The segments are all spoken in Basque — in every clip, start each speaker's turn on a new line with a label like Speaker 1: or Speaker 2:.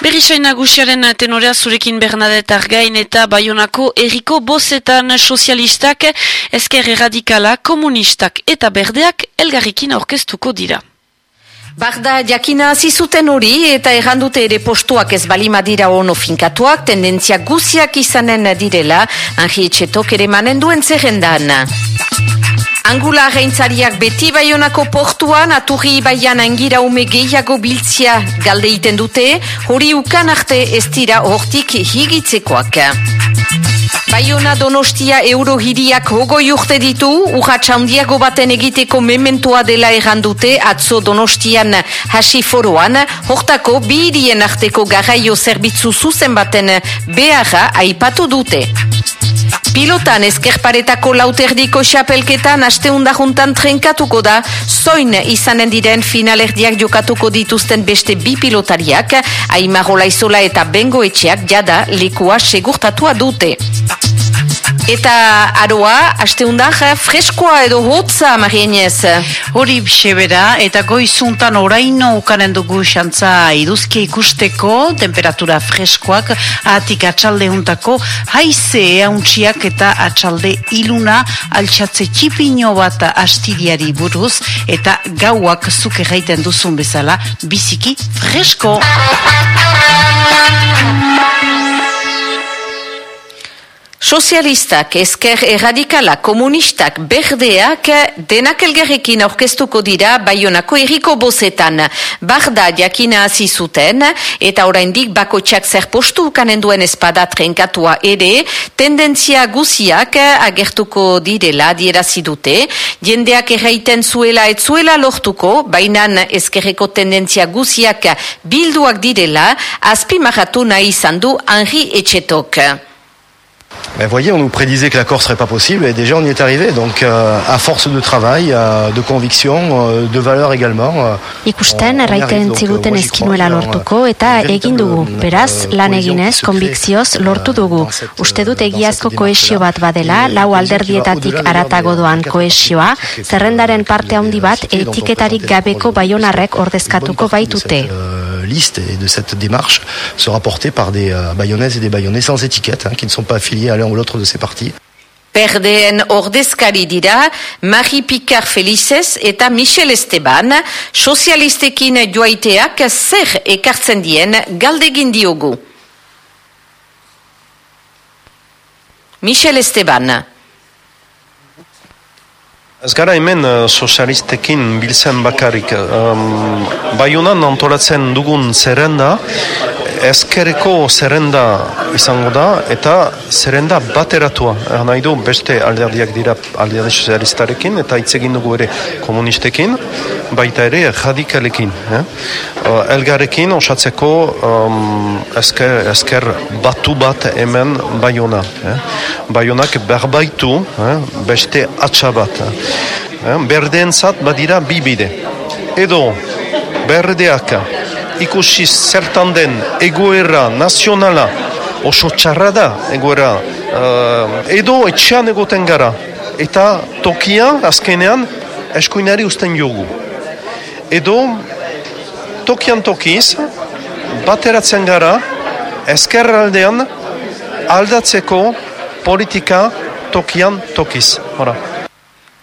Speaker 1: Berrisain nagusiaren tenorea zurekin Bernadette Argain eta Bayonako eriko bozetan sozialistak, ezker erradikala, komunistak eta berdeak elgarrikin aurkeztuko dira.
Speaker 2: Barda jakina zizuten hori eta errandute ere postuak ez balima dira ono finkatuak, tendentzia guziak izanen direla, anji etxetok ere manen duen zerrendan. Angula reintzariak beti baionako portuan, aturri baian angira ume gehiago biltzia galde iten dute, hori ukan arte ez dira hortik higitzekoak. Baiona donostia euro hiriak hogo urte ditu, urratxa handiago baten egiteko mementoa dela errandute, atzo donostian hasi foroan, hortako bi hirien arteko garraio zerbitzu zuzen baten beharra aipatu dute. Pilotan ezkerparetako lauterdiko xapelketan asteunda juntan trenkatuko da, zoin izanen diren finalerdiak jokatuko dituzten beste bi pilotariak, Aimarola Izola eta Bengo Etxeak jada likua segurtatua dute. Eta aroa, asteundak, freskoa edo hotza, Marienez?
Speaker 3: Hori sebera, eta goizuntan oraino ukanen dugu xantza iduzke ikusteko, temperatura freskoak, atik atxalde untako, haize eauntxiak eta atxalde iluna, altxatze txipino bat astidiari buruz, eta gauak zuke gaiten duzun bezala, biziki fresko!
Speaker 2: Sozialistak, ezker erradikala, komunistak, berdeak, denak elgerrekin aurkeztuko dira Baionako eriko bozetan. Barda jakina hasi eta oraindik bakotxak zer postu ukanen duen espada trenkatua ere, tendentzia guziak agertuko direla dierazi dute, jendeak erraiten zuela et zuela lortuko, bainan ezkerreko tendentzia guziak bilduak direla, azpimarratu nahi izan du Henri Etxetok.
Speaker 4: Mais voyez, on nous prédisait que l'accord serait pas possible et déjà on y est arrivé. Donc euh, à force de travail, euh, de conviction, euh, de valeur également. euh,
Speaker 5: Ikusten,
Speaker 4: y
Speaker 5: erraiten ziguten
Speaker 4: euh, j'y
Speaker 5: eskinuela lortuko
Speaker 4: vraiment,
Speaker 5: eta
Speaker 4: euh,
Speaker 5: egin dugu. Beraz,
Speaker 4: euh,
Speaker 5: lan eginez, konbikzioz
Speaker 4: euh,
Speaker 5: lortu dugu. Uste dut
Speaker 4: euh,
Speaker 5: egiazko koesio bat badela, lau alderdietatik aratago doan koesioa, zerrendaren
Speaker 4: euh,
Speaker 5: parte handi bat etiketarik gabeko baionarrek ordezkatuko baitute.
Speaker 4: Euh, liste et de cette démarche sera portée par des euh, bayonnaises et des bayonnais sans étiquette, hein, qui ne sont pas affiliés à l'un ou l'autre de ces partis.
Speaker 2: Berdeen ordezkari dira Marie Picard Felices eta Michel Esteban, sozialistekin joaiteak zer ekartzen dien galdegin diogu. Michel Esteban.
Speaker 6: Ez gara hemen uh, sozialistekin biltzen bakarrik. Um, Baiunan antolatzen dugun zerrenda, ezkereko zerrenda izango da, eta zerrenda bateratua. Eh, nahi du beste alderdiak dira alderdi sozialistarekin, eta hitz egin dugu ere komunistekin, baita ere radikalekin. Eh? Uh, elgarrekin osatzeko um, ezker, ezker batu bat hemen baiona. Eh? Baionak berbaitu eh? beste atxa bat. Eh? Berdeentzat badira bi bide. Edo berdeak ikusi zertan den egoera nazionala oso txarra da egoera uh, edo etxean egoten gara eta tokia azkenean eskuinari usten jogu edo tokian tokiz bateratzen gara ezkerraldean aldatzeko politika tokian tokiz. Hora.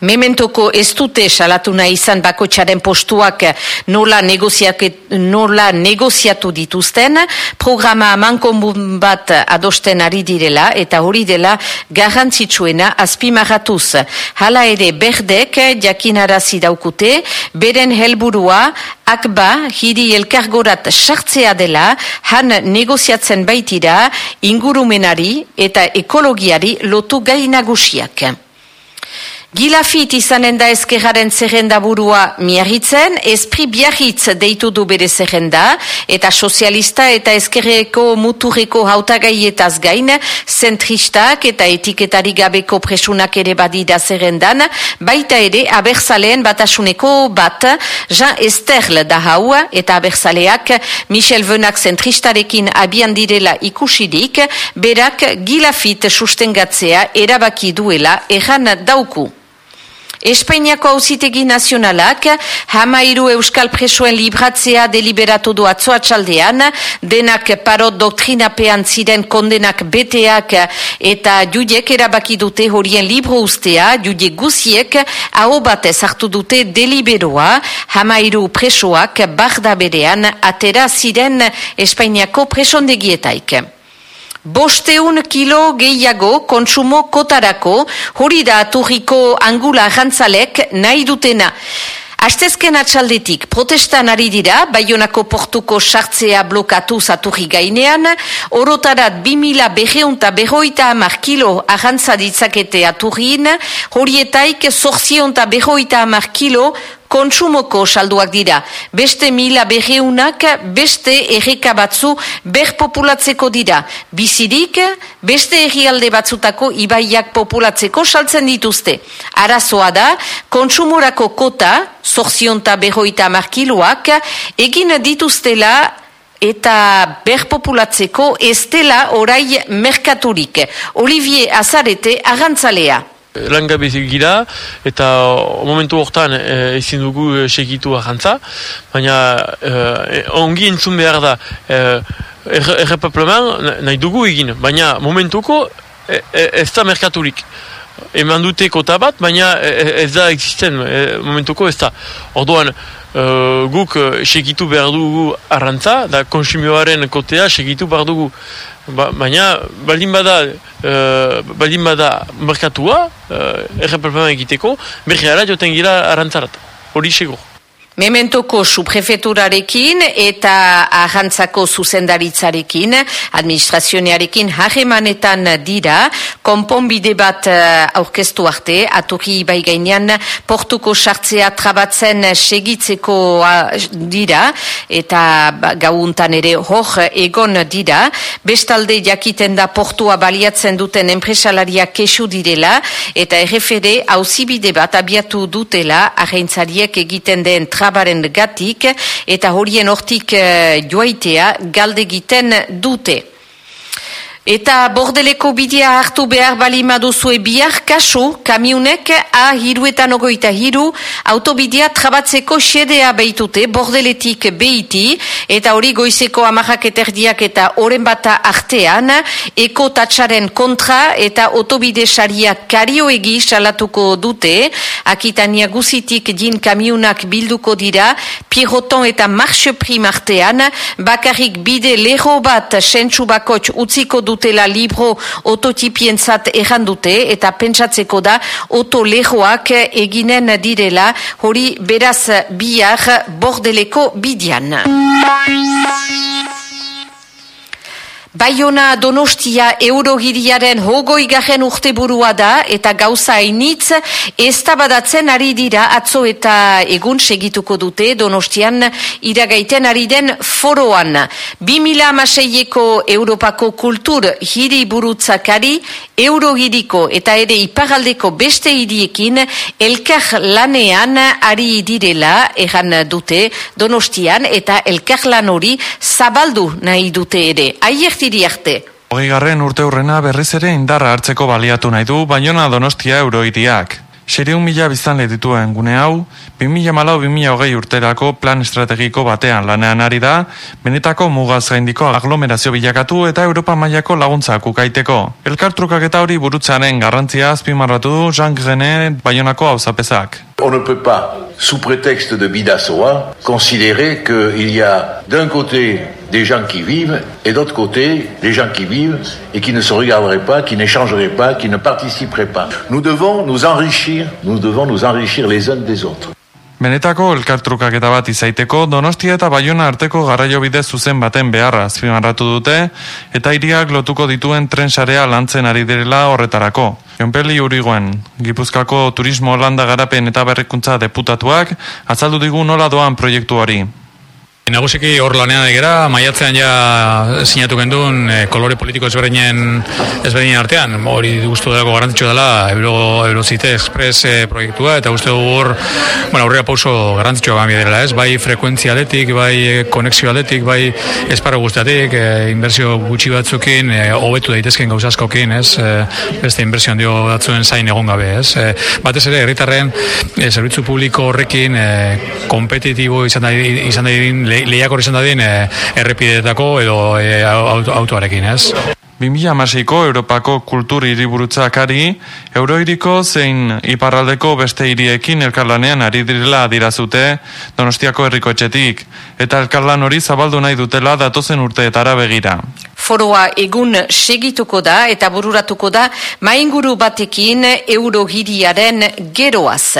Speaker 2: Mementoko ez dute salatu nahi izan bakotxaren postuak nola, nola negoziatu dituzten, programa mankonbun bat adosten ari direla eta hori dela garrantzitsuena azpimarratuz. Hala ere berdek jakinarazi daukute, beren helburua akba hiri elkargorat sartzea dela, han negoziatzen baitira ingurumenari eta ekologiari lotu gai nagusiak. Gilafit izanen da ezkerraren zerrenda burua miarritzen, espri biarritz deitu du bere zerrenda, eta sozialista eta ezkerreko muturreko hautagaietaz gain, zentristak eta etiketari gabeko presunak ere badida zerrendan, baita ere abertzaleen batasuneko bat, Jean Esterl da hau, eta abertzaleak Michel Venak zentristarekin abian direla ikusirik, berak Gilafit sustengatzea erabaki duela erran dauku. Espainiako hauzitegi nazionalak hamairu euskal presoen libratzea deliberatu du atzoa txaldean, denak parot doktrinapean ziren kondenak beteak eta judiek erabaki dute horien libro ustea, judiek guziek hau batez hartu dute deliberoa, hamairu presoak barda berean atera ziren Espainiako presondegietaik. Bosteun kilo gehiago kontsumo kotarako, hori da aturriko angula jantzalek nahi dutena. Astezken atxaldetik protestan ari dira, Baionako portuko sartzea blokatu zaturri gainean, orotarat 2000 beheunta behoita amar kilo ahantza ditzakete aturrin, horietaik zorzionta behoita amar kilo kontsumoko salduak dira. Beste mila berreunak, beste erreka batzu berpopulatzeko dira. Bizirik, beste errialde batzutako ibaiak populatzeko saltzen dituzte. Arazoa da, kontsumorako kota, zorzionta berroita markiloak, egin dituztela eta berpopulatzeko ez dela orai merkaturik. Olivier Azarete, agantzalea
Speaker 5: langabezik gira, eta momentu hortan e, ezin dugu e, segitu ahantza, baina e, ongi entzun behar da e, errepapleman nahi dugu egin, baina momentuko e, e, ez da merkaturik. Eman dute kota bat, baina ez da existen, momentuko ez da. Orduan, uh, guk segitu behar dugu arrantza, da konsumioaren kotea segitu behar dugu. Ba, baina, baldin bada, uh, baldin bada merkatua, uh, egiteko, berri joten gira arrantzarat. Hori segur.
Speaker 2: Mementoko suprefeturarekin eta ahantzako zuzendaritzarekin, administrazionearekin hagemanetan dira, konponbide bat uh, aurkeztu arte, atoki bai gainean portuko sartzea trabatzen segitzeko uh, dira, eta ba, gauntan ere hor egon dira, bestalde jakiten da portua baliatzen duten enpresalaria kesu direla, eta errefere hauzibide bat abiatu dutela, ahaintzariek egiten den trabatzen, trabaren gatik eta horien hortik uh, joaitea galdegiten dute. Eta bordeleko bidea hartu behar bali maduzue bihar kasu, kamiunek a hiruetan ogoita hiru, autobidea trabatzeko xedea behitute, bordeletik behiti, eta hori goizeko amajak eterdiak eta oren bata artean, eko tatxaren kontra eta autobide saria karioegi salatuko dute, akitania guzitik din kamiunak bilduko dira, pierroton eta marxe prim artean, bakarrik bide leho bat sentsu bakotx utziko dute, dutela libro ototipientzat errandute eta pentsatzeko da oto lehoak eginen direla. Hori beraz bihar bordeleko bidian. Bye. Baiona Donostia Eurogiriaren hogoi garen urte burua da eta gauza hainitz ez tabadatzen ari dira atzo eta egun segituko dute Donostian iragaiten ari den foroan. 2000 amaseieko Europako kultur hiri burutzakari Eurogiriko eta ere iparaldeko beste hiriekin elkar lanean ari direla egan dute Donostian eta elkar lan hori zabaldu nahi dute ere. Aierti ziri arte.
Speaker 7: Hogei garren urte hurrena berriz ere indarra hartzeko baliatu nahi du, baina donostia euroidiak. Sereun mila biztan dituen gune hau, 2000 malau 2000 hogei urterako plan estrategiko batean lanean ari da, benetako mugaz gaindiko aglomerazio bilakatu eta Europa mailako laguntza kukaiteko. Elkartrukak eta hori burutzaren garrantzia azpimarratu du Jean Grenet baionako hau zapezak.
Speaker 8: On ne peut pas, sous prétexte de Bidasoa, considérer qu'il y a d'un côté des gens qui vivent et d'autre côté des gens qui vivent et qui ne se regarderaient pas, qui n'échangeraient pas, qui ne participeraient pas. Nous devons nous enrichir, nous devons nous enrichir les uns des autres.
Speaker 7: Donostia arteko baten dute. Jonpeli Urigoen, Gipuzkako Turismo Landa Garapen eta Berrikuntza deputatuak azaldu digu nola doan proiektu hori.
Speaker 9: Nagusiki hor lanean egera, maiatzean ja sinatu gendun e, kolore politiko ezberdinen, ezberdinen artean. Hori guztu dago garantitxo dela Euro, Eurozite Express e, proiektua, eta guztu hor, bueno, aurrera pauso garantitxoa gami dela, ez? Bai frekuentzia aletik, bai konexio aletik, bai esparo guztiatik, e, inbersio gutxi batzukin, e, hobetu daitezken gauzaskokin, ez? E, beste inbersio handio batzuen zain egon gabe, ez? E, batez ere, herritarren e, zerbitzu publiko horrekin e, kompetitibo izan da, izan da lehiakor izan dadien e, errepideetako edo e, autoarekin, ez?
Speaker 7: 2006ko Europako kultur hiriburutzakari, Euroiriko zein iparraldeko beste hiriekin elkarlanean ari direla dirazute Donostiako herriko etxetik, eta elkarlan hori zabaldu nahi dutela datozen urteetara begira.
Speaker 2: Foroa egun segituko da eta bururatuko da mainguru batekin eurohiriaren geroaz.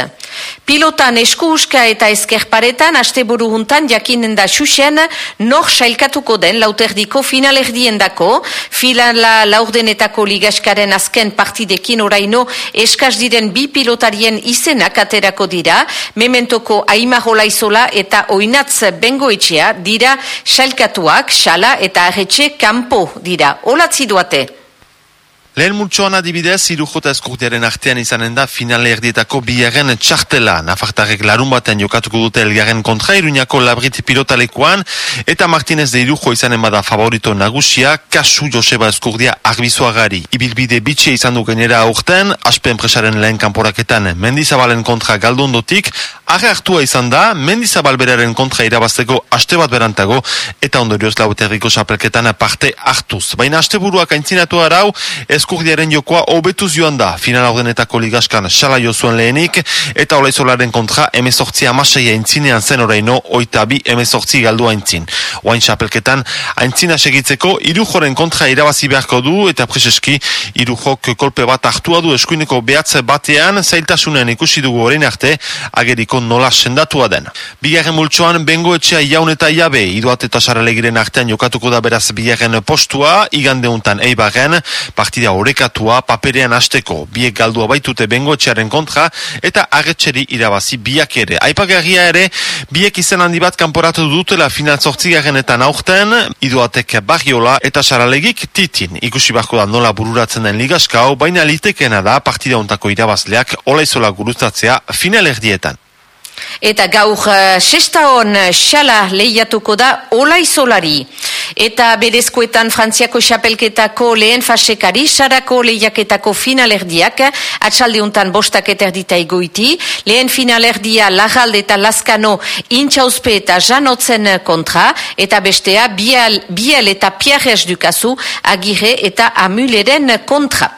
Speaker 2: Pilotan eskuuska eta ezkerparetan asteburu juntan jakinen da xuxen nor sailkatuko den lauterdiko finalerdien dako, finala laurdenetako ligaskaren azken partidekin oraino eskaz diren bi pilotarien izenak aterako dira, mementoko aimahola izola eta oinatz bengoetxea dira sailkatuak, xala eta arretxe kampo dira. Olatzi duate.
Speaker 10: Lehen multsoan adibidez, irujota eskurtiaren artean izanen da finale erdietako biaren txartela. Nafartarek larun batean jokatuko dute elgaren kontra iruñako labrit pilotalekoan, eta Martinez de irujo izanen bada favorito nagusia, kasu Joseba eskurdia arbizuagari. Ibilbide bitxe izan du genera aurten, aspe enpresaren lehen kanporaketan mendizabalen kontra galdundotik, arre hartua izan da, mendizabal beraren kontra irabazteko aste bat berantago, eta ondorioz lauterriko sapelketan parte hartuz. Baina aste buruak aintzinatu arau, eskurdiaren jokoa hobetuz joan da final ordenetako ligaskan xala zuen lehenik eta olaizolaren kontra emezortzi amaseia intzinean zen oraino oita emezortzi galdu aintzin. Oain xapelketan aintzina segitzeko irujoren kontra irabazi beharko du eta preseski irujok kolpe bat hartua du eskuineko behatze batean zailtasunen ikusi dugu horrein arte ageriko nola sendatua den. Bigarren multsoan bengo etxea jaun eta jabe iduat eta saralegiren artean jokatuko da beraz bigarren postua igandeuntan eibaren partida orekatua paperean hasteko biek galdua baitute bengoetxearen kontra eta agetxeri irabazi biak ere. Aipagarria ere, biek izan handi bat kanporatu dutela final zortzigaren eta naukten, iduatek barriola eta saralegik titin. Ikusi bako da nola bururatzen den ligaskau, baina litekena da partida ontako irabazleak olaizola gurutatzea final erdietan.
Speaker 2: Eta gaur uh, sexta hon xala lehiatuko da olaizolari. Eta berezkoetan frantziako xapelketako lehen fasekari, sarako lehiaketako finalerdiak, atxaldeuntan bostak eterdita egoiti, lehen finalerdia lagalde eta laskano intxauzpe eta janotzen kontra, eta bestea bial, bial eta piarrez dukazu agire eta amuleren kontra.